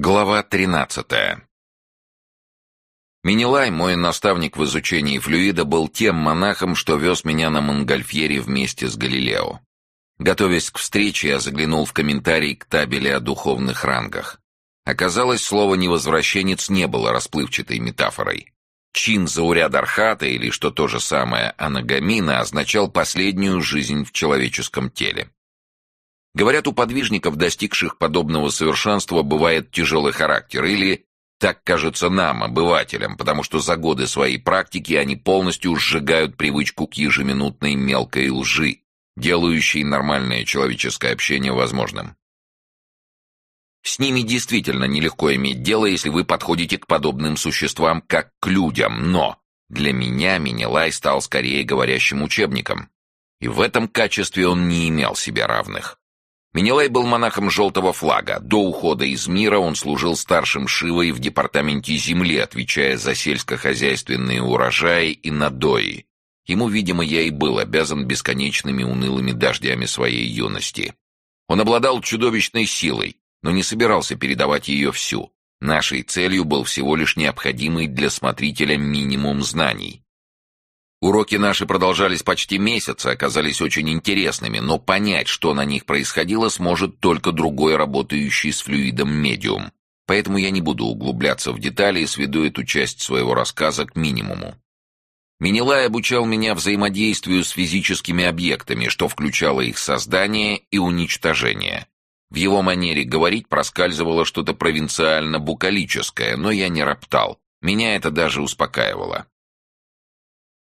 Глава 13. Минилай, мой наставник в изучении флюида, был тем монахом, что вез меня на Монгольфьере вместе с Галилео. Готовясь к встрече, я заглянул в комментарий к табели о духовных рангах. Оказалось, слово «невозвращенец» не было расплывчатой метафорой. Чин Заурядархата, или, что то же самое, анагамина, означал последнюю жизнь в человеческом теле. Говорят, у подвижников, достигших подобного совершенства, бывает тяжелый характер, или так кажется нам, обывателям, потому что за годы своей практики они полностью сжигают привычку к ежеминутной мелкой лжи, делающей нормальное человеческое общение возможным. С ними действительно нелегко иметь дело, если вы подходите к подобным существам как к людям, но для меня Минилай стал скорее говорящим учебником, и в этом качестве он не имел себе равных. Менелай был монахом желтого флага. До ухода из мира он служил старшим Шивой в департаменте земли, отвечая за сельскохозяйственные урожаи и надои. Ему, видимо, я и был обязан бесконечными унылыми дождями своей юности. Он обладал чудовищной силой, но не собирался передавать ее всю. Нашей целью был всего лишь необходимый для смотрителя минимум знаний. Уроки наши продолжались почти месяц и оказались очень интересными, но понять, что на них происходило, сможет только другой работающий с флюидом медиум. Поэтому я не буду углубляться в детали и сведу эту часть своего рассказа к минимуму. Минилай обучал меня взаимодействию с физическими объектами, что включало их создание и уничтожение. В его манере говорить проскальзывало что-то провинциально-букалическое, но я не роптал. Меня это даже успокаивало.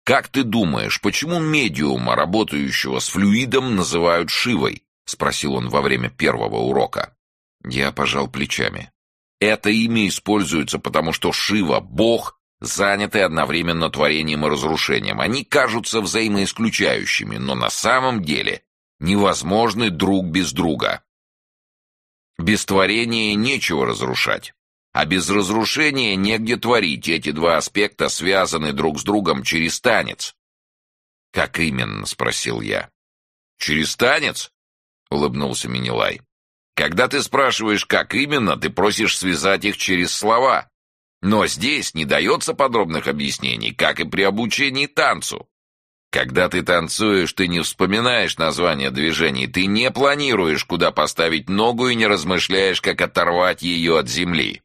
«Как ты думаешь, почему медиума, работающего с флюидом, называют Шивой?» — спросил он во время первого урока. Я пожал плечами. «Это имя используется, потому что Шива — бог, занятый одновременно творением и разрушением. Они кажутся взаимоисключающими, но на самом деле невозможны друг без друга. Без творения нечего разрушать. А без разрушения негде творить, эти два аспекта связаны друг с другом через танец. «Как именно?» — спросил я. «Через танец?» — улыбнулся Минилай. «Когда ты спрашиваешь, как именно, ты просишь связать их через слова. Но здесь не дается подробных объяснений, как и при обучении танцу. Когда ты танцуешь, ты не вспоминаешь название движений, ты не планируешь, куда поставить ногу и не размышляешь, как оторвать ее от земли.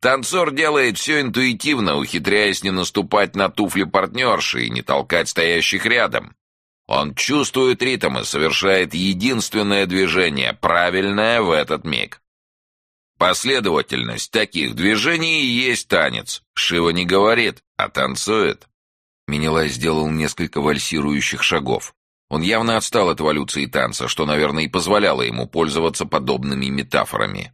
Танцор делает все интуитивно, ухитряясь не наступать на туфли партнерши и не толкать стоящих рядом. Он чувствует ритм и совершает единственное движение, правильное в этот миг. Последовательность таких движений и есть танец. Шива не говорит, а танцует. Минилай сделал несколько вальсирующих шагов. Он явно отстал от эволюции танца, что, наверное, и позволяло ему пользоваться подобными метафорами.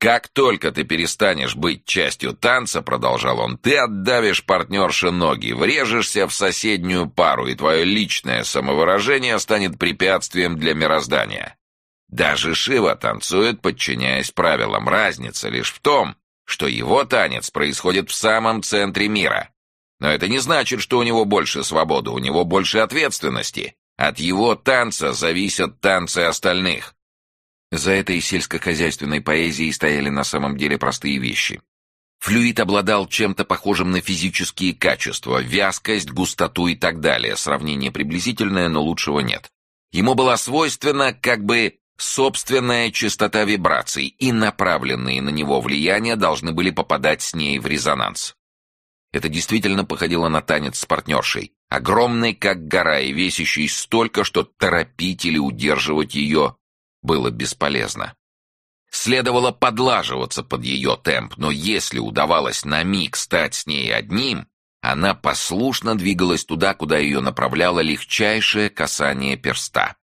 «Как только ты перестанешь быть частью танца, — продолжал он, — ты отдавишь партнерше ноги, врежешься в соседнюю пару, и твое личное самовыражение станет препятствием для мироздания. Даже Шива танцует, подчиняясь правилам. Разница лишь в том, что его танец происходит в самом центре мира. Но это не значит, что у него больше свободы, у него больше ответственности. От его танца зависят танцы остальных. За этой сельскохозяйственной поэзией стояли на самом деле простые вещи. Флюид обладал чем-то похожим на физические качества, вязкость, густоту и так далее. Сравнение приблизительное, но лучшего нет. Ему была свойственна как бы собственная частота вибраций, и направленные на него влияния должны были попадать с ней в резонанс. Это действительно походило на танец с партнершей, огромной как гора и весящей столько, что торопить или удерживать ее было бесполезно. Следовало подлаживаться под ее темп, но если удавалось на миг стать с ней одним, она послушно двигалась туда, куда ее направляло легчайшее касание перста.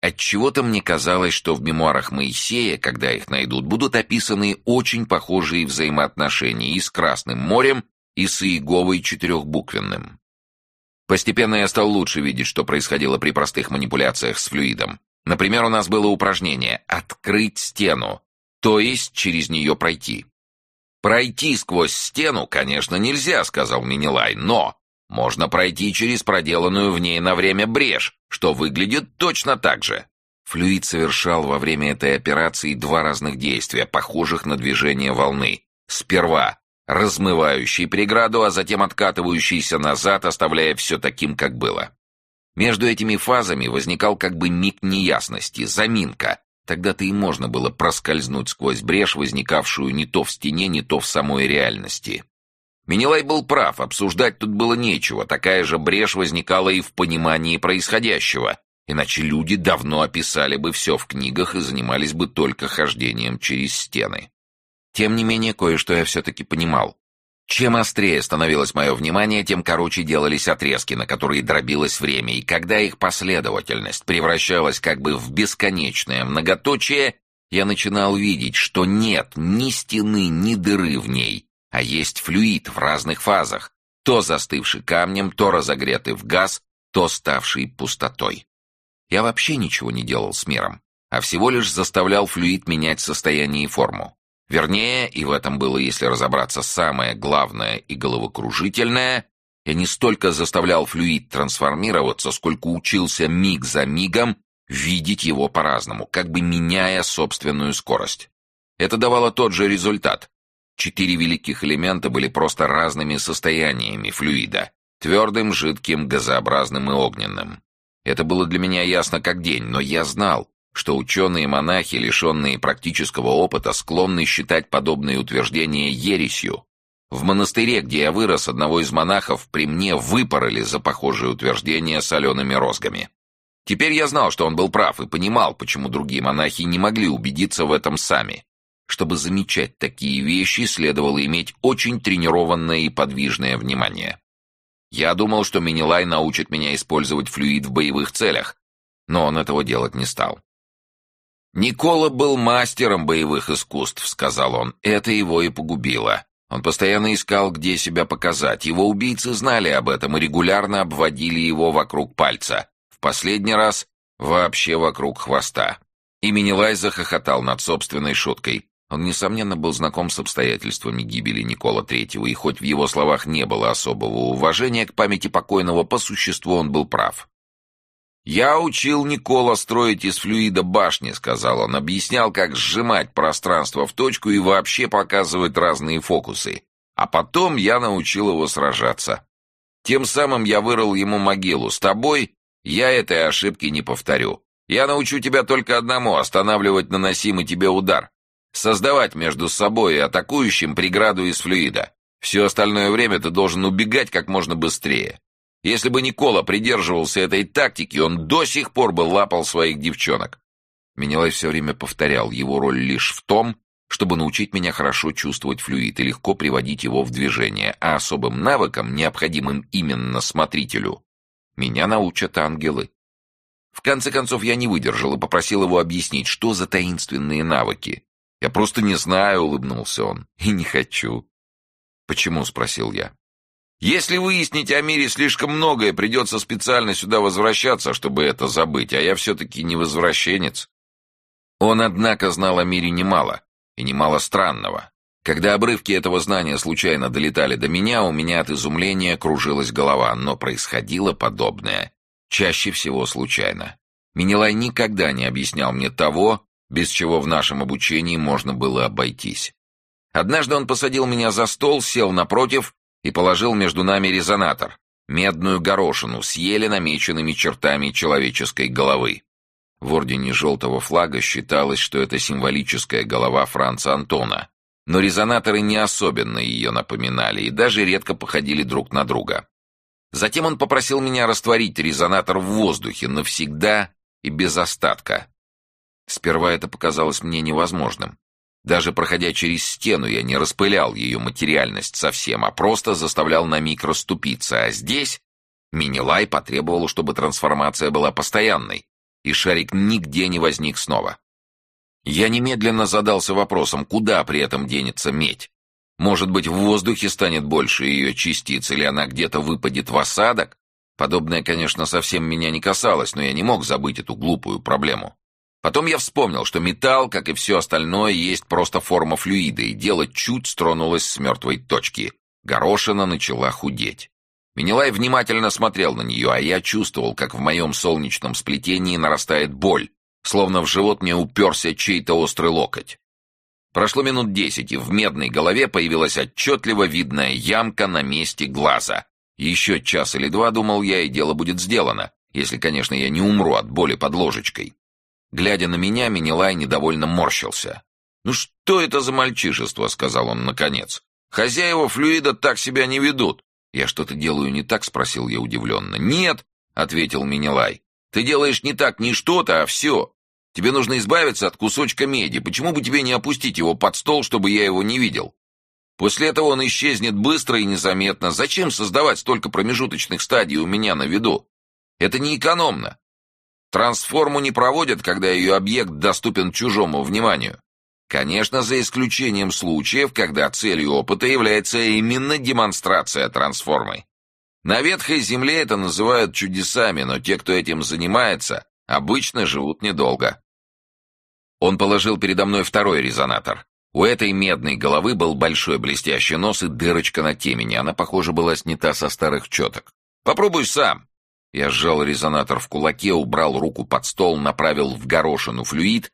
Отчего-то мне казалось, что в мемуарах Моисея, когда их найдут, будут описаны очень похожие взаимоотношения и с Красным морем, и с Иеговой четырехбуквенным. Постепенно я стал лучше видеть, что происходило при простых манипуляциях с флюидом. Например, у нас было упражнение «открыть стену», то есть через нее пройти. «Пройти сквозь стену, конечно, нельзя», — сказал Минилай, «но можно пройти через проделанную в ней на время брешь, что выглядит точно так же. Флюид совершал во время этой операции два разных действия, похожих на движение волны. Сперва размывающий преграду, а затем откатывающийся назад, оставляя все таким, как было. Между этими фазами возникал как бы миг неясности, заминка. Тогда-то и можно было проскользнуть сквозь брешь, возникавшую не то в стене, не то в самой реальности. Минилай был прав, обсуждать тут было нечего, такая же брешь возникала и в понимании происходящего, иначе люди давно описали бы все в книгах и занимались бы только хождением через стены. Тем не менее, кое-что я все-таки понимал. Чем острее становилось мое внимание, тем короче делались отрезки, на которые дробилось время, и когда их последовательность превращалась как бы в бесконечное многоточие, я начинал видеть, что нет ни стены, ни дыры в ней, а есть флюид в разных фазах, то застывший камнем, то разогретый в газ, то ставший пустотой. Я вообще ничего не делал с миром, а всего лишь заставлял флюид менять состояние и форму. Вернее, и в этом было, если разобраться, самое главное и головокружительное, я не столько заставлял флюид трансформироваться, сколько учился миг за мигом видеть его по-разному, как бы меняя собственную скорость. Это давало тот же результат. Четыре великих элемента были просто разными состояниями флюида — твердым, жидким, газообразным и огненным. Это было для меня ясно как день, но я знал, что ученые-монахи, лишенные практического опыта, склонны считать подобные утверждения ересью. В монастыре, где я вырос, одного из монахов при мне выпороли за похожие утверждения солеными розгами. Теперь я знал, что он был прав, и понимал, почему другие монахи не могли убедиться в этом сами. Чтобы замечать такие вещи, следовало иметь очень тренированное и подвижное внимание. Я думал, что Минилай научит меня использовать флюид в боевых целях, но он этого делать не стал. «Никола был мастером боевых искусств», — сказал он. «Это его и погубило. Он постоянно искал, где себя показать. Его убийцы знали об этом и регулярно обводили его вокруг пальца. В последний раз вообще вокруг хвоста». И Минилай захохотал над собственной шуткой. Он, несомненно, был знаком с обстоятельствами гибели Никола Третьего, и хоть в его словах не было особого уважения к памяти покойного, по существу он был прав. «Я учил Никола строить из флюида башни», — сказал он, объяснял, как сжимать пространство в точку и вообще показывать разные фокусы. А потом я научил его сражаться. Тем самым я вырыл ему могилу. С тобой я этой ошибки не повторю. Я научу тебя только одному — останавливать наносимый тебе удар создавать между собой и атакующим преграду из флюида. Все остальное время ты должен убегать как можно быстрее. Если бы Никола придерживался этой тактики, он до сих пор бы лапал своих девчонок. Менелай все время повторял, его роль лишь в том, чтобы научить меня хорошо чувствовать флюид и легко приводить его в движение, а особым навыкам, необходимым именно смотрителю, меня научат ангелы. В конце концов, я не выдержал и попросил его объяснить, что за таинственные навыки, «Я просто не знаю», — улыбнулся он. «И не хочу». «Почему?» — спросил я. «Если выяснить о мире слишком многое, придется специально сюда возвращаться, чтобы это забыть, а я все-таки не возвращенец». Он, однако, знал о мире немало, и немало странного. Когда обрывки этого знания случайно долетали до меня, у меня от изумления кружилась голова, но происходило подобное чаще всего случайно. Минилай никогда не объяснял мне того, без чего в нашем обучении можно было обойтись. Однажды он посадил меня за стол, сел напротив и положил между нами резонатор, медную горошину с еле намеченными чертами человеческой головы. В ордене желтого флага считалось, что это символическая голова Франца Антона, но резонаторы не особенно ее напоминали и даже редко походили друг на друга. Затем он попросил меня растворить резонатор в воздухе навсегда и без остатка. Сперва это показалось мне невозможным. Даже проходя через стену, я не распылял ее материальность совсем, а просто заставлял на миг расступиться. А здесь Минилай потребовал, чтобы трансформация была постоянной, и шарик нигде не возник снова. Я немедленно задался вопросом, куда при этом денется медь. Может быть, в воздухе станет больше ее частиц, или она где-то выпадет в осадок? Подобное, конечно, совсем меня не касалось, но я не мог забыть эту глупую проблему. Потом я вспомнил, что металл, как и все остальное, есть просто форма флюида, и дело чуть стронулось с мертвой точки. Горошина начала худеть. Минилай внимательно смотрел на нее, а я чувствовал, как в моем солнечном сплетении нарастает боль, словно в живот мне уперся чей-то острый локоть. Прошло минут десять, и в медной голове появилась отчетливо видная ямка на месте глаза. Еще час или два, думал я, и дело будет сделано, если, конечно, я не умру от боли под ложечкой. Глядя на меня, Минилай недовольно морщился. «Ну что это за мальчишество?» — сказал он наконец. «Хозяева флюида так себя не ведут». «Я что-то делаю не так?» — спросил я удивленно. «Нет», — ответил Минилай. «Ты делаешь не так не что-то, а все. Тебе нужно избавиться от кусочка меди. Почему бы тебе не опустить его под стол, чтобы я его не видел? После этого он исчезнет быстро и незаметно. Зачем создавать столько промежуточных стадий у меня на виду? Это не экономно. Трансформу не проводят, когда ее объект доступен чужому вниманию. Конечно, за исключением случаев, когда целью опыта является именно демонстрация трансформы. На ветхой земле это называют чудесами, но те, кто этим занимается, обычно живут недолго. Он положил передо мной второй резонатор. У этой медной головы был большой блестящий нос и дырочка на темени. Она, похоже, была снята со старых четок. «Попробуй сам!» Я сжал резонатор в кулаке, убрал руку под стол, направил в горошину флюид,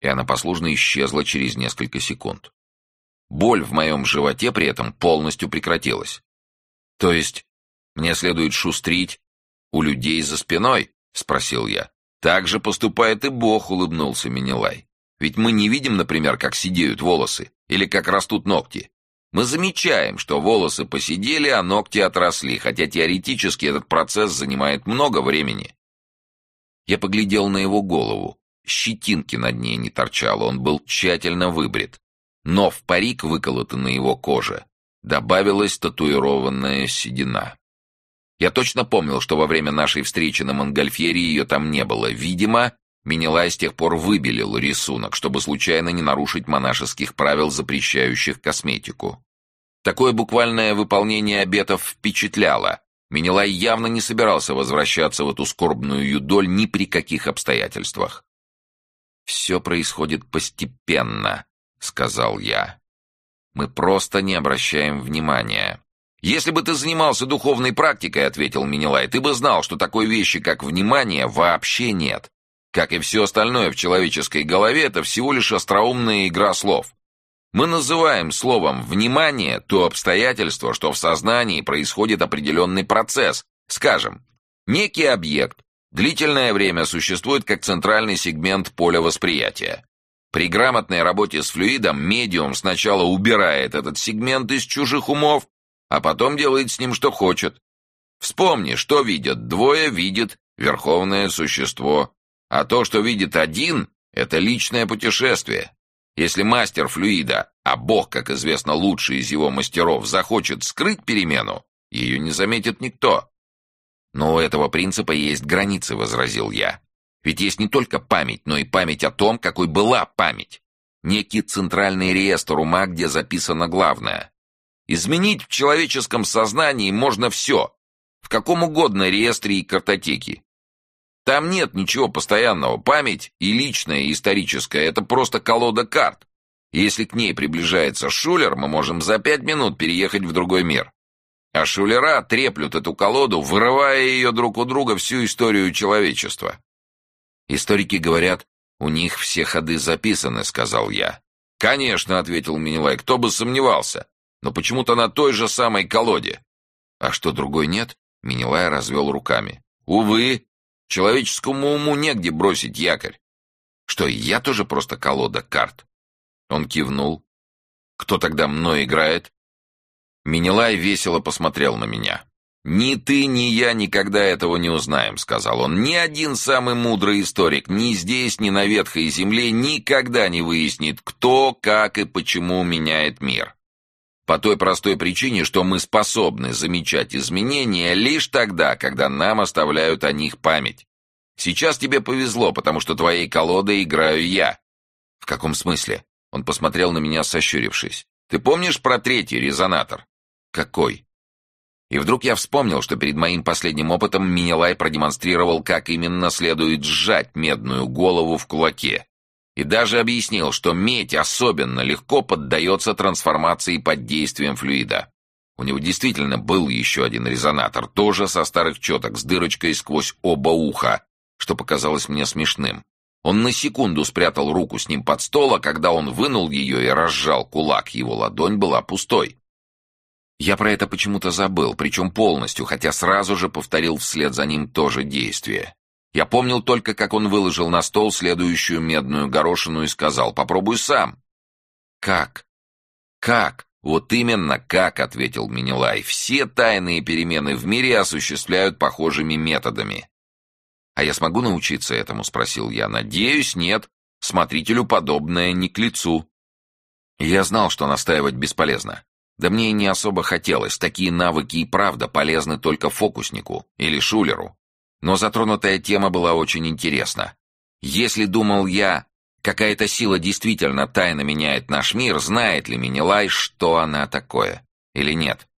и она послушно исчезла через несколько секунд. Боль в моем животе при этом полностью прекратилась. «То есть мне следует шустрить у людей за спиной?» — спросил я. «Так же поступает и Бог», — улыбнулся Минилай. «Ведь мы не видим, например, как сидеют волосы или как растут ногти. Мы замечаем, что волосы посидели, а ногти отросли, хотя теоретически этот процесс занимает много времени». Я поглядел на его голову. Щетинки над ней не торчало, он был тщательно выбрит. Но в парик, выколотый на его коже, добавилась татуированная седина. Я точно помнил, что во время нашей встречи на Монгольфьере ее там не было. Видимо, Менелай с тех пор выбелил рисунок, чтобы случайно не нарушить монашеских правил, запрещающих косметику. Такое буквальное выполнение обетов впечатляло. Менелай явно не собирался возвращаться в эту скорбную юдоль ни при каких обстоятельствах. «Все происходит постепенно», — сказал я. «Мы просто не обращаем внимания. «Если бы ты занимался духовной практикой, — ответил Минилай, — ты бы знал, что такой вещи, как внимание, вообще нет. Как и все остальное в человеческой голове, это всего лишь остроумная игра слов. Мы называем словом «внимание» то обстоятельство, что в сознании происходит определенный процесс. Скажем, некий объект длительное время существует как центральный сегмент поля восприятия. При грамотной работе с флюидом медиум сначала убирает этот сегмент из чужих умов, а потом делает с ним что хочет. Вспомни, что видят двое, видит верховное существо, а то, что видит один, это личное путешествие. Если мастер флюида, а Бог, как известно, лучший из его мастеров, захочет скрыть перемену, ее не заметит никто. Но у этого принципа есть границы, возразил я. Ведь есть не только память, но и память о том, какой была память. Некий центральный реестр ума, где записано главное. Изменить в человеческом сознании можно все, в каком угодно реестре и картотеке. Там нет ничего постоянного. Память и личная, и историческая — это просто колода карт. Если к ней приближается шулер, мы можем за пять минут переехать в другой мир. А шулера треплют эту колоду, вырывая ее друг у друга всю историю человечества. Историки говорят, у них все ходы записаны, сказал я. Конечно, ответил Минилай, кто бы сомневался но почему-то на той же самой колоде. А что, другой нет? Минилай развел руками. Увы, человеческому уму негде бросить якорь. Что, я тоже просто колода карт? Он кивнул. Кто тогда мной играет? Минилай весело посмотрел на меня. «Ни ты, ни я никогда этого не узнаем», — сказал он. «Ни один самый мудрый историк ни здесь, ни на ветхой земле никогда не выяснит, кто, как и почему меняет мир. По той простой причине, что мы способны замечать изменения лишь тогда, когда нам оставляют о них память. Сейчас тебе повезло, потому что твоей колодой играю я. В каком смысле? Он посмотрел на меня, сощурившись. Ты помнишь про третий резонатор? Какой? И вдруг я вспомнил, что перед моим последним опытом Минилай продемонстрировал, как именно следует сжать медную голову в кулаке и даже объяснил, что медь особенно легко поддается трансформации под действием флюида. У него действительно был еще один резонатор, тоже со старых четок, с дырочкой сквозь оба уха, что показалось мне смешным. Он на секунду спрятал руку с ним под стол, а когда он вынул ее и разжал кулак, его ладонь была пустой. Я про это почему-то забыл, причем полностью, хотя сразу же повторил вслед за ним то же действие. Я помнил только, как он выложил на стол следующую медную горошину и сказал «Попробуй сам». «Как? Как?» «Вот именно как», — ответил Минилай, — «все тайные перемены в мире осуществляют похожими методами». «А я смогу научиться этому?» — спросил я. «Надеюсь, нет. Смотрителю подобное не к лицу». Я знал, что настаивать бесполезно. Да мне и не особо хотелось. Такие навыки и правда полезны только фокуснику или шулеру. Но затронутая тема была очень интересна. Если, думал я, какая-то сила действительно тайно меняет наш мир, знает ли Минилай, что она такое, или нет?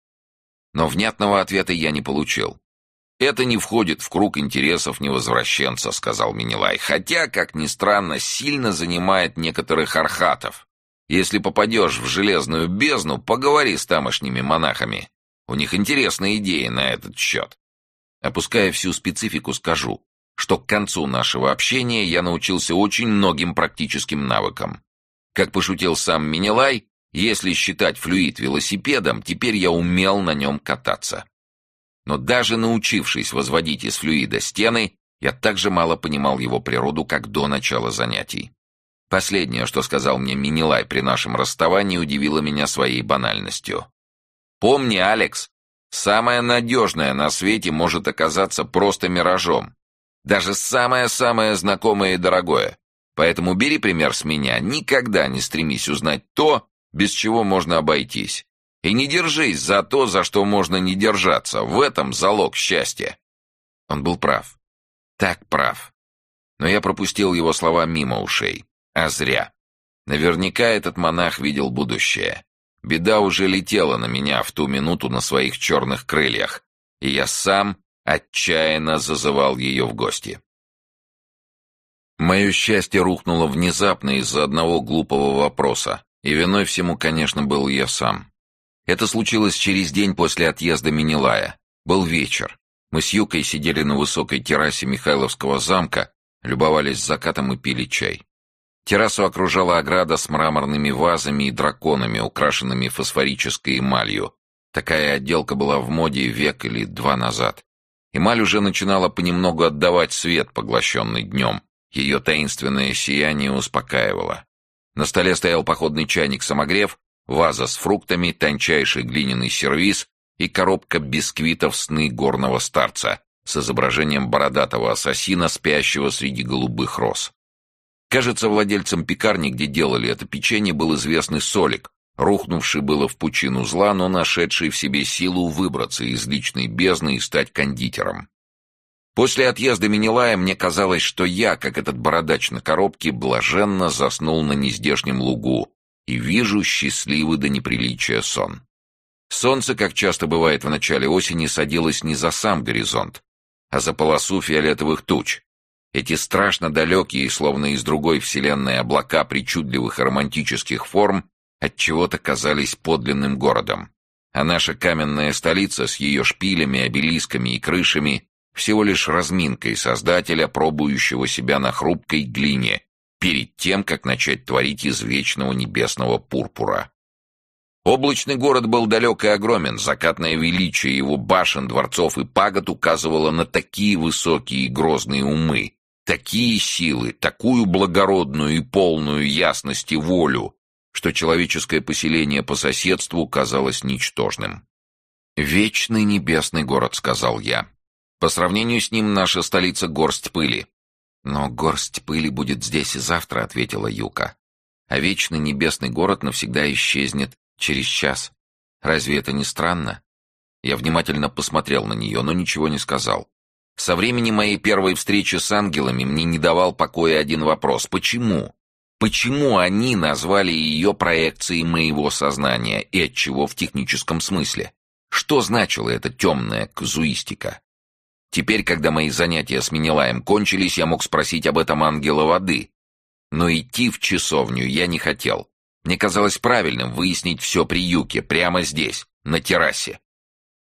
Но внятного ответа я не получил. «Это не входит в круг интересов невозвращенца», — сказал Минилай, «хотя, как ни странно, сильно занимает некоторых архатов. Если попадешь в железную бездну, поговори с тамошними монахами. У них интересные идеи на этот счет. Опуская всю специфику, скажу, что к концу нашего общения я научился очень многим практическим навыкам. Как пошутил сам Минилай, если считать флюид велосипедом, теперь я умел на нем кататься. Но даже научившись возводить из флюида стены, я так же мало понимал его природу, как до начала занятий. Последнее, что сказал мне Минилай при нашем расставании, удивило меня своей банальностью. «Помни, Алекс, самое надежное на свете может оказаться просто миражом. Даже самое-самое знакомое и дорогое. Поэтому бери пример с меня, никогда не стремись узнать то, без чего можно обойтись. И не держись за то, за что можно не держаться. В этом залог счастья». Он был прав. Так прав. Но я пропустил его слова мимо ушей. А зря. Наверняка этот монах видел будущее. Беда уже летела на меня в ту минуту на своих черных крыльях, и я сам отчаянно зазывал ее в гости. Мое счастье рухнуло внезапно из-за одного глупого вопроса, и виной всему, конечно, был я сам. Это случилось через день после отъезда Минилая. Был вечер. Мы с Юкой сидели на высокой террасе Михайловского замка, любовались закатом и пили чай. Террасу окружала ограда с мраморными вазами и драконами, украшенными фосфорической эмалью. Такая отделка была в моде век или два назад. Эмаль уже начинала понемногу отдавать свет, поглощенный днем. Ее таинственное сияние успокаивало. На столе стоял походный чайник-самогрев, ваза с фруктами, тончайший глиняный сервиз и коробка бисквитов сны горного старца с изображением бородатого ассасина, спящего среди голубых роз. Кажется, владельцем пекарни, где делали это печенье, был известный Солик, рухнувший было в пучину зла, но нашедший в себе силу выбраться из личной бездны и стать кондитером. После отъезда Минилая мне казалось, что я, как этот бородач на коробке, блаженно заснул на нездешнем лугу и вижу счастливый до неприличия сон. Солнце, как часто бывает в начале осени, садилось не за сам горизонт, а за полосу фиолетовых туч, эти страшно далекие, словно из другой вселенной облака причудливых и романтических форм, отчего-то казались подлинным городом. А наша каменная столица с ее шпилями, обелисками и крышами всего лишь разминкой создателя, пробующего себя на хрупкой глине, перед тем, как начать творить из вечного небесного пурпура. Облачный город был далек и огромен, закатное величие его башен, дворцов и пагод указывало на такие высокие и грозные умы, такие силы, такую благородную и полную ясности волю, что человеческое поселение по соседству казалось ничтожным. «Вечный небесный город», — сказал я. «По сравнению с ним наша столица — горсть пыли». «Но горсть пыли будет здесь и завтра», — ответила Юка. «А вечный небесный город навсегда исчезнет через час. Разве это не странно?» Я внимательно посмотрел на нее, но ничего не сказал. Со времени моей первой встречи с ангелами мне не давал покоя один вопрос. Почему? Почему они назвали ее проекцией моего сознания и отчего в техническом смысле? Что значила эта темная казуистика? Теперь, когда мои занятия с Менелаем кончились, я мог спросить об этом ангела воды. Но идти в часовню я не хотел. Мне казалось правильным выяснить все при Юке, прямо здесь, на террасе.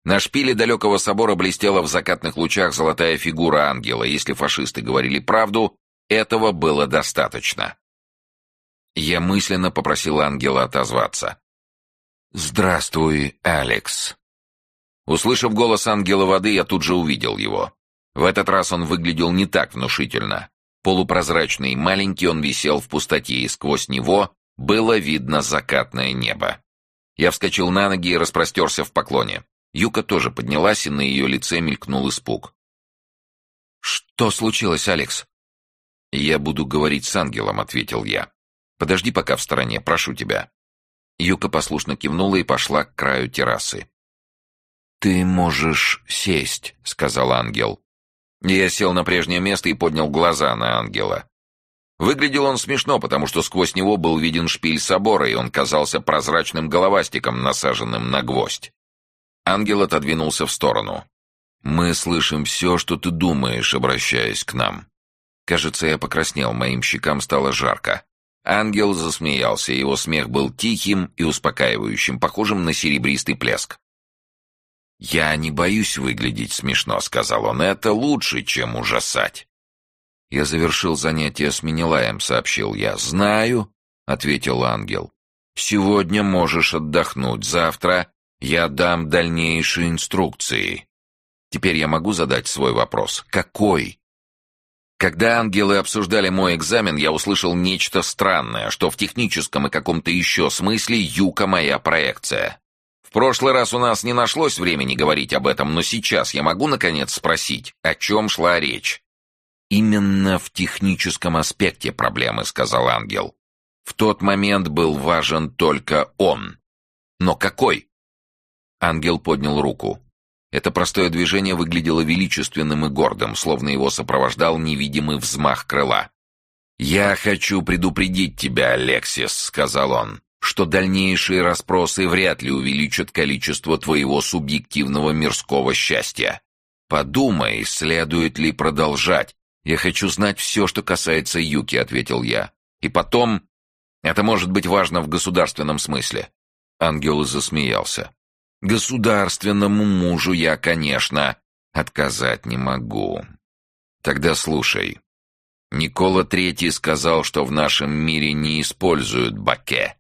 На шпиле далекого собора блестела в закатных лучах золотая фигура ангела. Если фашисты говорили правду, этого было достаточно. Я мысленно попросил ангела отозваться. «Здравствуй, Алекс». Услышав голос ангела воды, я тут же увидел его. В этот раз он выглядел не так внушительно. Полупрозрачный, маленький он висел в пустоте, и сквозь него было видно закатное небо. Я вскочил на ноги и распростерся в поклоне. Юка тоже поднялась, и на ее лице мелькнул испуг. «Что случилось, Алекс?» «Я буду говорить с ангелом», — ответил я. «Подожди пока в стороне, прошу тебя». Юка послушно кивнула и пошла к краю террасы. «Ты можешь сесть», — сказал ангел. Я сел на прежнее место и поднял глаза на ангела. Выглядел он смешно, потому что сквозь него был виден шпиль собора, и он казался прозрачным головастиком, насаженным на гвоздь. Ангел отодвинулся в сторону. «Мы слышим все, что ты думаешь, обращаясь к нам». Кажется, я покраснел, моим щекам стало жарко. Ангел засмеялся, его смех был тихим и успокаивающим, похожим на серебристый плеск. «Я не боюсь выглядеть смешно», — сказал он. «Это лучше, чем ужасать». «Я завершил занятие с Минилаем», — сообщил я. «Знаю», — ответил ангел. «Сегодня можешь отдохнуть. Завтра я дам дальнейшие инструкции». Теперь я могу задать свой вопрос. Какой? Когда ангелы обсуждали мой экзамен, я услышал нечто странное, что в техническом и каком-то еще смысле Юка моя проекция прошлый раз у нас не нашлось времени говорить об этом, но сейчас я могу, наконец, спросить, о чем шла речь?» «Именно в техническом аспекте проблемы», — сказал ангел. «В тот момент был важен только он. Но какой?» Ангел поднял руку. Это простое движение выглядело величественным и гордым, словно его сопровождал невидимый взмах крыла. «Я хочу предупредить тебя, Алексис», — сказал он что дальнейшие расспросы вряд ли увеличат количество твоего субъективного мирского счастья. Подумай, следует ли продолжать. Я хочу знать все, что касается Юки, ответил я. И потом, это может быть важно в государственном смысле. Ангел засмеялся. Государственному мужу я, конечно, отказать не могу. Тогда слушай. Никола Третий сказал, что в нашем мире не используют баке.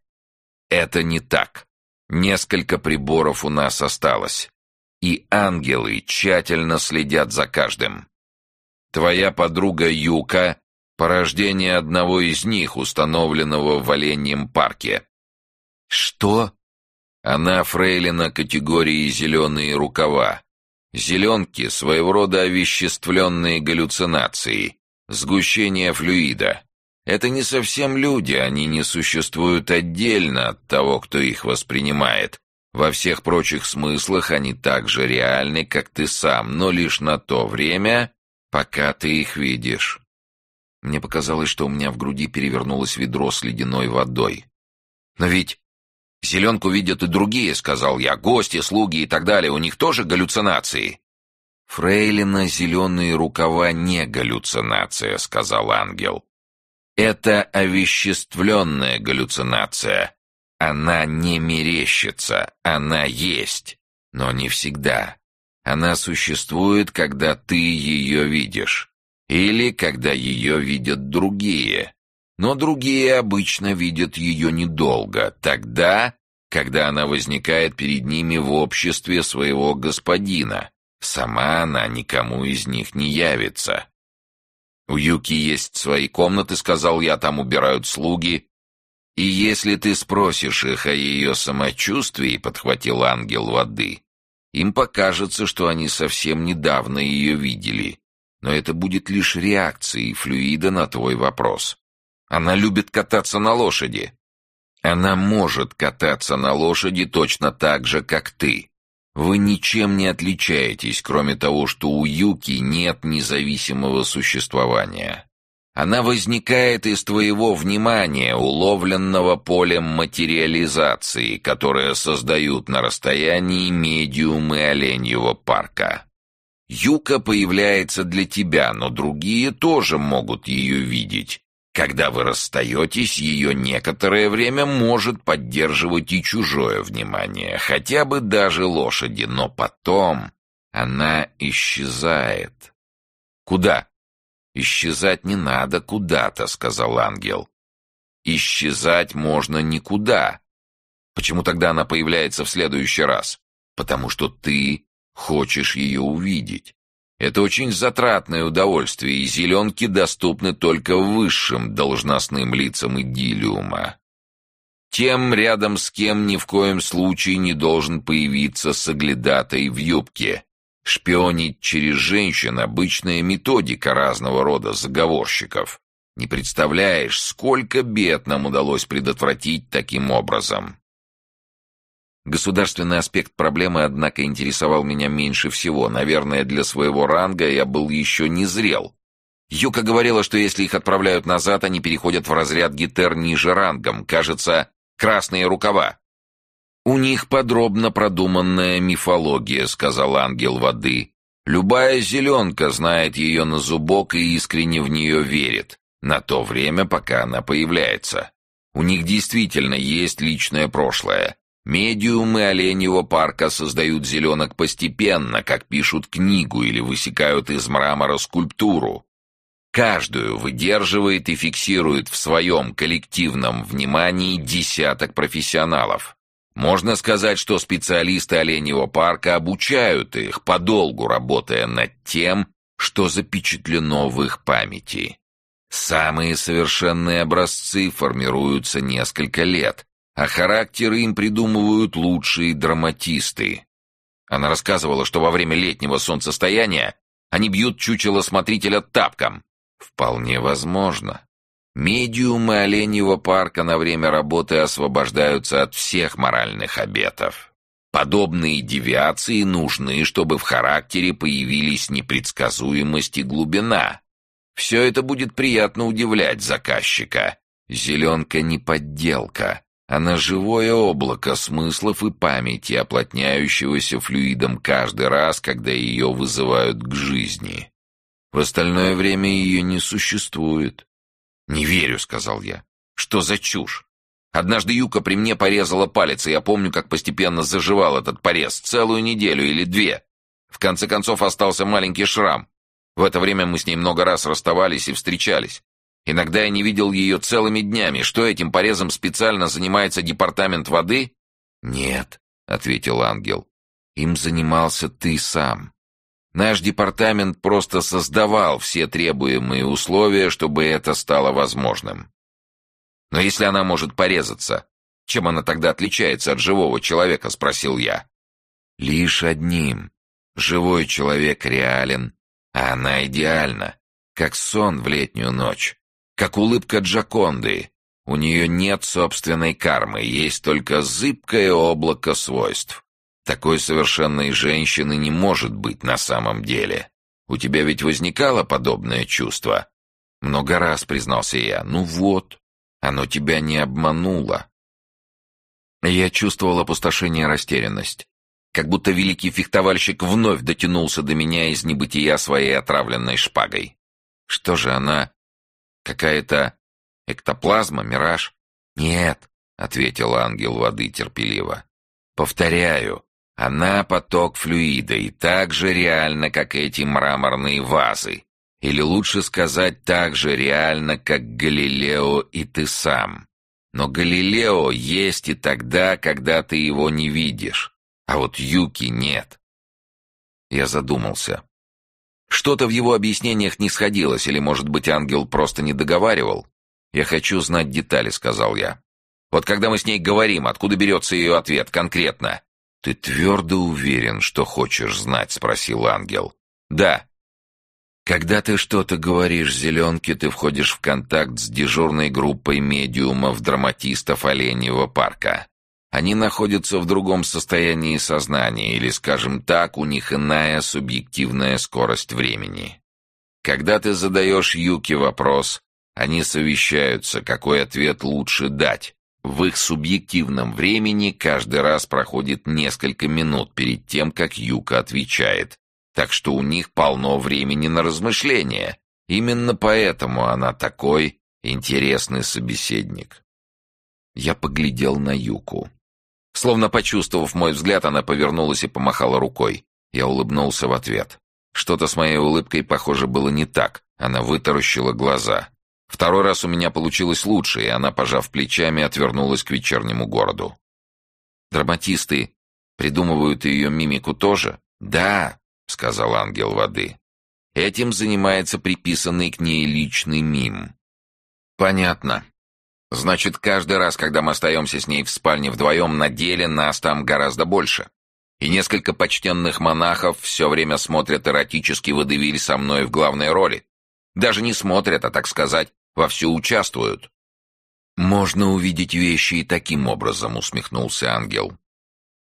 Это не так. Несколько приборов у нас осталось. И ангелы тщательно следят за каждым. Твоя подруга Юка — порождение одного из них, установленного в Оленьем парке. Что? Она фрейлина категории «зеленые рукава». Зеленки — своего рода овеществленные галлюцинации, сгущение флюида. Это не совсем люди, они не существуют отдельно от того, кто их воспринимает. Во всех прочих смыслах они так же реальны, как ты сам, но лишь на то время, пока ты их видишь. Мне показалось, что у меня в груди перевернулось ведро с ледяной водой. Но ведь зеленку видят и другие, сказал я, гости, слуги и так далее, у них тоже галлюцинации. Фрейлина зеленые рукава не галлюцинация, сказал ангел. Это овеществленная галлюцинация. Она не мерещится, она есть, но не всегда. Она существует, когда ты ее видишь. Или когда ее видят другие. Но другие обычно видят ее недолго, тогда, когда она возникает перед ними в обществе своего господина. Сама она никому из них не явится. «У Юки есть свои комнаты», — сказал я, — «там убирают слуги». «И если ты спросишь их о ее самочувствии», — подхватил ангел воды, «им покажется, что они совсем недавно ее видели. Но это будет лишь реакцией флюида на твой вопрос. Она любит кататься на лошади. Она может кататься на лошади точно так же, как ты. Вы ничем не отличаетесь, кроме того, что у Юки нет независимого существования. Она возникает из твоего внимания, уловленного полем материализации, которое создают на расстоянии медиумы Оленьего парка. Юка появляется для тебя, но другие тоже могут ее видеть, когда вы расстаетесь, ее некоторое время может поддерживать и чужое внимание, хотя бы даже лошади, но потом она исчезает. Куда? «Исчезать не надо куда-то», — сказал ангел. «Исчезать можно никуда». Почему тогда она появляется в следующий раз? Потому что ты хочешь ее увидеть. Это очень затратное удовольствие, и зеленки доступны только высшим должностным лицам идиллиума. Тем, рядом с кем ни в коем случае не должен появиться соглядатай в юбке. Шпионить через женщин — обычная методика разного рода заговорщиков. Не представляешь, сколько бед нам удалось предотвратить таким образом. Государственный аспект проблемы, однако, интересовал меня меньше всего. Наверное, для своего ранга я был еще не зрел. Юка говорила, что если их отправляют назад, они переходят в разряд гитер ниже рангом. Кажется, красные рукава. «У них подробно продуманная мифология», — сказал ангел воды. «Любая зеленка знает ее на зубок и искренне в нее верит, на то время, пока она появляется. У них действительно есть личное прошлое, Медиумы оленьего парка создают зеленок постепенно, как пишут книгу или высекают из мрамора скульптуру. Каждую выдерживает и фиксирует в своем коллективном внимании десяток профессионалов. Можно сказать, что специалисты оленьего парка обучают их, подолгу работая над тем, что запечатлено в их памяти. Самые совершенные образцы формируются несколько лет, а характеры им придумывают лучшие драматисты. Она рассказывала, что во время летнего солнцестояния они бьют чучело смотрителя тапком. Вполне возможно. Медиумы Оленьего парка на время работы освобождаются от всех моральных обетов. Подобные девиации нужны, чтобы в характере появились непредсказуемость и глубина. Все это будет приятно удивлять заказчика. Зеленка не подделка. Она живое облако смыслов и памяти, оплотняющегося флюидом каждый раз, когда ее вызывают к жизни. В остальное время ее не существует. «Не верю», — сказал я. «Что за чушь? Однажды Юка при мне порезала палец, и я помню, как постепенно заживал этот порез. Целую неделю или две. В конце концов остался маленький шрам. В это время мы с ней много раз расставались и встречались. Иногда я не видел ее целыми днями. Что этим порезом специально занимается департамент воды? Нет, ответил ангел. Им занимался ты сам. Наш департамент просто создавал все требуемые условия, чтобы это стало возможным. Но если она может порезаться, чем она тогда отличается от живого человека, спросил я. Лишь одним. Живой человек реален, а она идеальна, как сон в летнюю ночь как улыбка Джаконды. У нее нет собственной кармы, есть только зыбкое облако свойств. Такой совершенной женщины не может быть на самом деле. У тебя ведь возникало подобное чувство? Много раз, признался я. Ну вот, оно тебя не обмануло. Я чувствовал опустошение и растерянность. Как будто великий фехтовальщик вновь дотянулся до меня из небытия своей отравленной шпагой. Что же она Какая-то эктоплазма, мираж? Нет, ответил ангел воды терпеливо. Повторяю, она поток флюида и так же реально, как эти мраморные вазы. Или лучше сказать, так же реально, как Галилео и ты сам. Но Галилео есть и тогда, когда ты его не видишь. А вот Юки нет. Я задумался. Что-то в его объяснениях не сходилось, или, может быть, ангел просто не договаривал? «Я хочу знать детали», — сказал я. «Вот когда мы с ней говорим, откуда берется ее ответ конкретно?» «Ты твердо уверен, что хочешь знать?» — спросил ангел. «Да». «Когда ты что-то говоришь зеленке, ты входишь в контакт с дежурной группой медиумов-драматистов Оленьего парка. Они находятся в другом состоянии сознания, или, скажем так, у них иная субъективная скорость времени. Когда ты задаешь Юке вопрос, они совещаются, какой ответ лучше дать. В их субъективном времени каждый раз проходит несколько минут перед тем, как Юка отвечает. Так что у них полно времени на размышления. Именно поэтому она такой интересный собеседник. Я поглядел на Юку. Словно почувствовав мой взгляд, она повернулась и помахала рукой. Я улыбнулся в ответ. Что-то с моей улыбкой, похоже, было не так. Она вытаращила глаза. Второй раз у меня получилось лучше, и она, пожав плечами, отвернулась к вечернему городу. Драматисты придумывают ее мимику тоже? Да, сказал ангел воды. Этим занимается приписанный к ней личный мим. Понятно. Значит, каждый раз, когда мы остаемся с ней в спальне вдвоем, на деле нас там гораздо больше. И несколько почтенных монахов все время смотрят эротически водевиль со мной в главной роли. Даже не смотрят, а, так сказать, вовсю участвуют. «Можно увидеть вещи и таким образом», — усмехнулся ангел.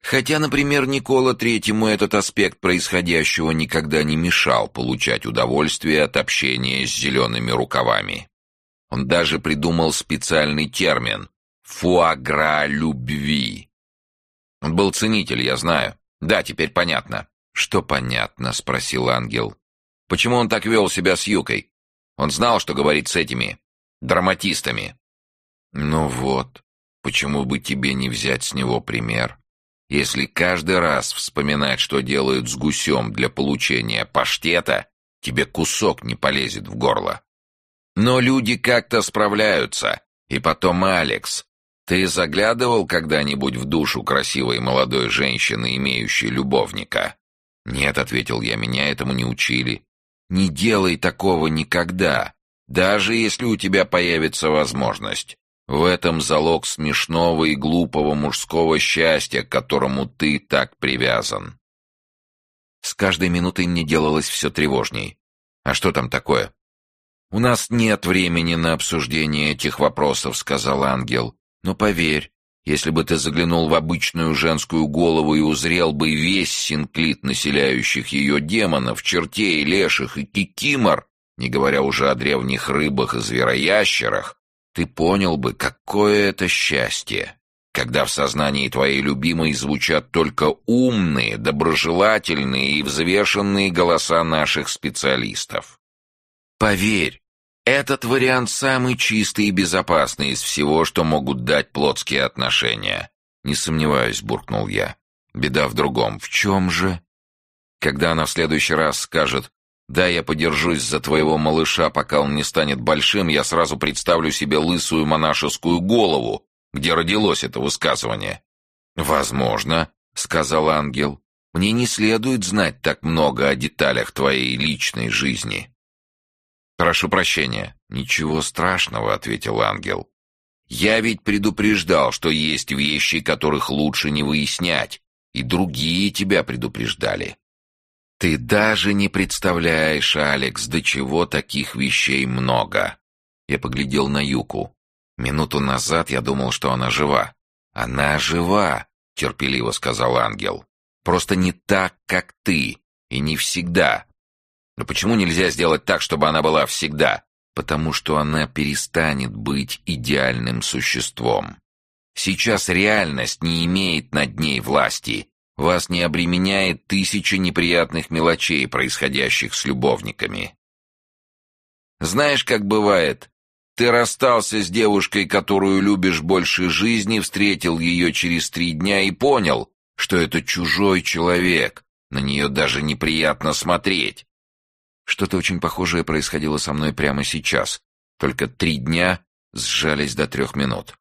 Хотя, например, Никола Третьему этот аспект происходящего никогда не мешал получать удовольствие от общения с зелеными рукавами. Он даже придумал специальный термин «фуагра любви». Он был ценитель, я знаю. Да, теперь понятно. «Что понятно?» — спросил ангел. «Почему он так вел себя с Юкой? Он знал, что говорить с этими драматистами». «Ну вот, почему бы тебе не взять с него пример?» Если каждый раз вспоминать, что делают с гусем для получения паштета, тебе кусок не полезет в горло. Но люди как-то справляются. И потом, Алекс, ты заглядывал когда-нибудь в душу красивой молодой женщины, имеющей любовника? Нет, ответил я, меня этому не учили. Не делай такого никогда, даже если у тебя появится возможность. В этом залог смешного и глупого мужского счастья, к которому ты так привязан. С каждой минутой мне делалось все тревожней. А что там такое? «У нас нет времени на обсуждение этих вопросов», — сказал ангел. «Но поверь, если бы ты заглянул в обычную женскую голову и узрел бы весь синклит населяющих ее демонов, чертей, леших и кикимор, не говоря уже о древних рыбах и звероящерах, ты понял бы, какое это счастье, когда в сознании твоей любимой звучат только умные, доброжелательные и взвешенные голоса наших специалистов. Поверь, этот вариант самый чистый и безопасный из всего, что могут дать плотские отношения. Не сомневаюсь, буркнул я. Беда в другом. В чем же? Когда она в следующий раз скажет да, я подержусь за твоего малыша, пока он не станет большим, я сразу представлю себе лысую монашескую голову, где родилось это высказывание. «Возможно», — сказал ангел, — «мне не следует знать так много о деталях твоей личной жизни». «Прошу прощения». «Ничего страшного», — ответил ангел. «Я ведь предупреждал, что есть вещи, которых лучше не выяснять, и другие тебя предупреждали. Ты даже не представляешь, Алекс, до чего таких вещей много. Я поглядел на Юку. Минуту назад я думал, что она жива. Она жива, терпеливо сказал ангел. Просто не так, как ты, и не всегда. Но почему нельзя сделать так, чтобы она была всегда? Потому что она перестанет быть идеальным существом. Сейчас реальность не имеет над ней власти, вас не обременяет тысяча неприятных мелочей, происходящих с любовниками. Знаешь, как бывает, ты расстался с девушкой, которую любишь больше жизни, встретил ее через три дня и понял, что это чужой человек, на нее даже неприятно смотреть. Что-то очень похожее происходило со мной прямо сейчас, только три дня сжались до трех минут.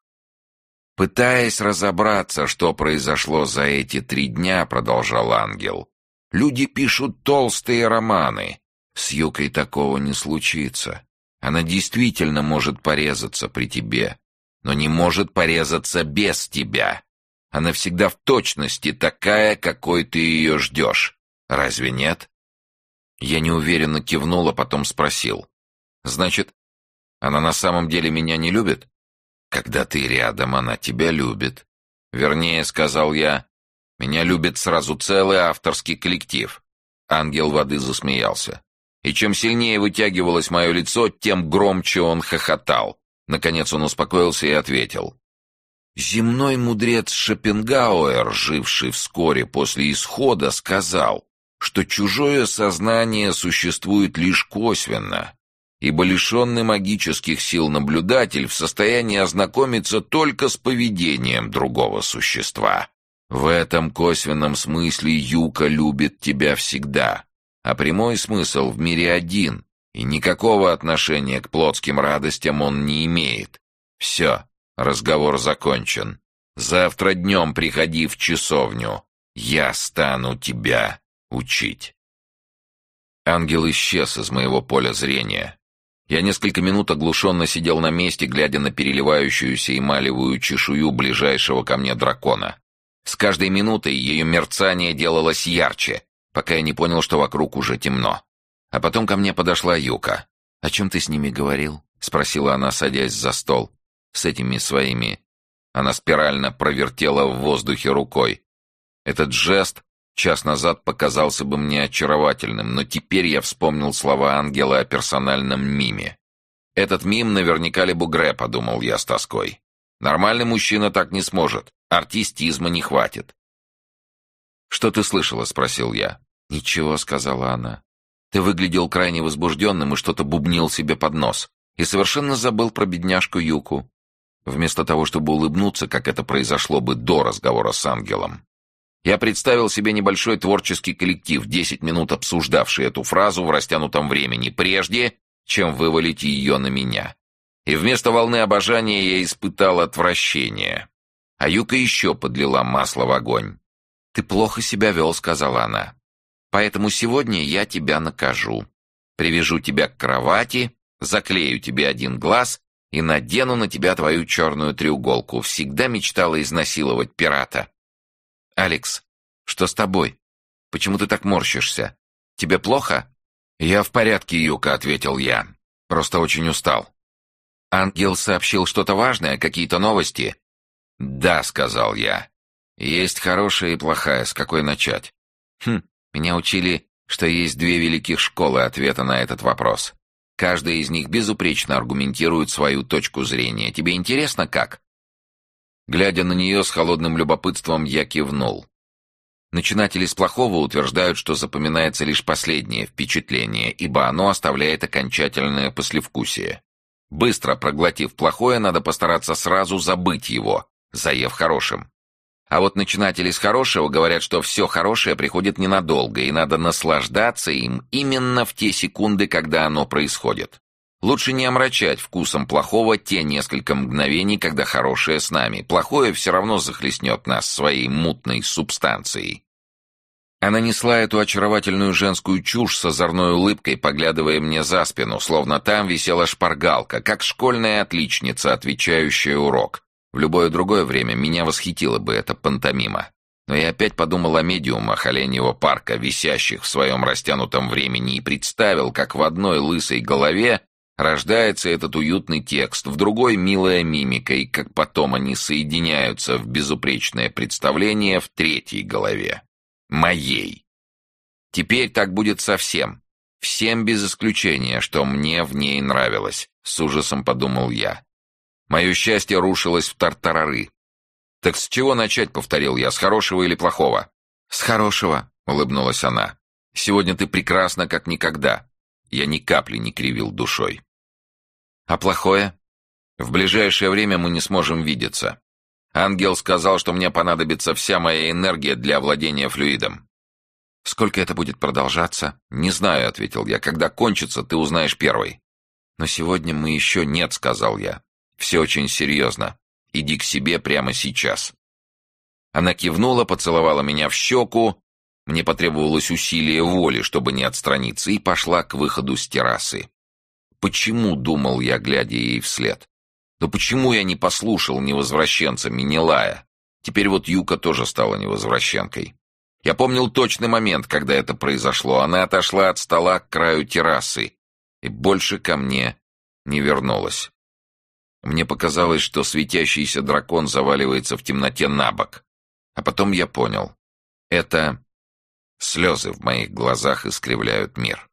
Пытаясь разобраться, что произошло за эти три дня, продолжал ангел, люди пишут толстые романы. С Юкой такого не случится. Она действительно может порезаться при тебе, но не может порезаться без тебя. Она всегда в точности такая, какой ты ее ждешь. Разве нет? Я неуверенно кивнул, а потом спросил. Значит, она на самом деле меня не любит? Когда ты рядом, она тебя любит. Вернее, сказал я, меня любит сразу целый авторский коллектив. Ангел воды засмеялся. И чем сильнее вытягивалось мое лицо, тем громче он хохотал. Наконец он успокоился и ответил. Земной мудрец Шопенгауэр, живший вскоре после исхода, сказал, что чужое сознание существует лишь косвенно, ибо лишенный магических сил наблюдатель в состоянии ознакомиться только с поведением другого существа. В этом косвенном смысле Юка любит тебя всегда, а прямой смысл в мире один И никакого отношения к плотским радостям он не имеет. Все, разговор закончен. Завтра днем приходи в часовню. Я стану тебя учить. Ангел исчез из моего поля зрения. Я несколько минут оглушенно сидел на месте, глядя на переливающуюся эмалевую чешую ближайшего ко мне дракона. С каждой минутой ее мерцание делалось ярче, пока я не понял, что вокруг уже темно. А потом ко мне подошла Юка. «О чем ты с ними говорил?» — спросила она, садясь за стол. «С этими своими...» Она спирально провертела в воздухе рукой. Этот жест час назад показался бы мне очаровательным, но теперь я вспомнил слова ангела о персональном миме. «Этот мим наверняка Лебугре», — подумал я с тоской. «Нормальный мужчина так не сможет. Артистизма не хватит». «Что ты слышала?» — спросил я. «Ничего», — сказала она. «Ты выглядел крайне возбужденным и что-то бубнил себе под нос. И совершенно забыл про бедняжку Юку. Вместо того, чтобы улыбнуться, как это произошло бы до разговора с ангелом. Я представил себе небольшой творческий коллектив, десять минут обсуждавший эту фразу в растянутом времени, прежде чем вывалить ее на меня. И вместо волны обожания я испытал отвращение. А Юка еще подлила масло в огонь. «Ты плохо себя вел», — сказала она. «Поэтому сегодня я тебя накажу. Привяжу тебя к кровати, заклею тебе один глаз и надену на тебя твою черную треуголку. Всегда мечтала изнасиловать пирата». «Алекс, что с тобой? Почему ты так морщишься? Тебе плохо?» «Я в порядке, Юка», — ответил я. «Просто очень устал». «Ангел сообщил что-то важное, какие-то новости?» «Да», — сказал я. «Есть хорошая и плохая, с какой начать?» «Хм, меня учили, что есть две великих школы ответа на этот вопрос. Каждая из них безупречно аргументирует свою точку зрения. Тебе интересно, как?» Глядя на нее с холодным любопытством, я кивнул. Начинатели с плохого утверждают, что запоминается лишь последнее впечатление, ибо оно оставляет окончательное послевкусие. Быстро проглотив плохое, надо постараться сразу забыть его, заев хорошим. А вот начинатели с хорошего говорят, что все хорошее приходит ненадолго, и надо наслаждаться им именно в те секунды, когда оно происходит. Лучше не омрачать вкусом плохого те несколько мгновений, когда хорошее с нами. Плохое все равно захлестнет нас своей мутной субстанцией. Она несла эту очаровательную женскую чушь с озорной улыбкой, поглядывая мне за спину, словно там висела шпаргалка, как школьная отличница, отвечающая урок. В любое другое время меня восхитила бы эта пантомима. Но я опять подумал о медиумах оленьего парка, висящих в своем растянутом времени, и представил, как в одной лысой голове рождается этот уютный текст, в другой — милая мимика, и как потом они соединяются в безупречное представление в третьей голове. Моей. Теперь так будет совсем. Всем без исключения, что мне в ней нравилось, с ужасом подумал я. Мое счастье рушилось в тартарары. «Так с чего начать?» — повторил я. «С хорошего или плохого?» «С хорошего», — улыбнулась она. «Сегодня ты прекрасна, как никогда». Я ни капли не кривил душой. «А плохое?» «В ближайшее время мы не сможем видеться. Ангел сказал, что мне понадобится вся моя энергия для овладения флюидом». «Сколько это будет продолжаться?» «Не знаю», — ответил я. «Когда кончится, ты узнаешь первый». «Но сегодня мы еще нет», — сказал я. Все очень серьезно. Иди к себе прямо сейчас». Она кивнула, поцеловала меня в щеку. Мне потребовалось усилие воли, чтобы не отстраниться, и пошла к выходу с террасы. Почему, думал я, глядя ей вслед? Но почему я не послушал невозвращенца Минилая? Теперь вот Юка тоже стала невозвращенкой. Я помнил точный момент, когда это произошло. Она отошла от стола к краю террасы и больше ко мне не вернулась. Мне показалось, что светящийся дракон заваливается в темноте на бок. А потом я понял. Это слезы в моих глазах искривляют мир.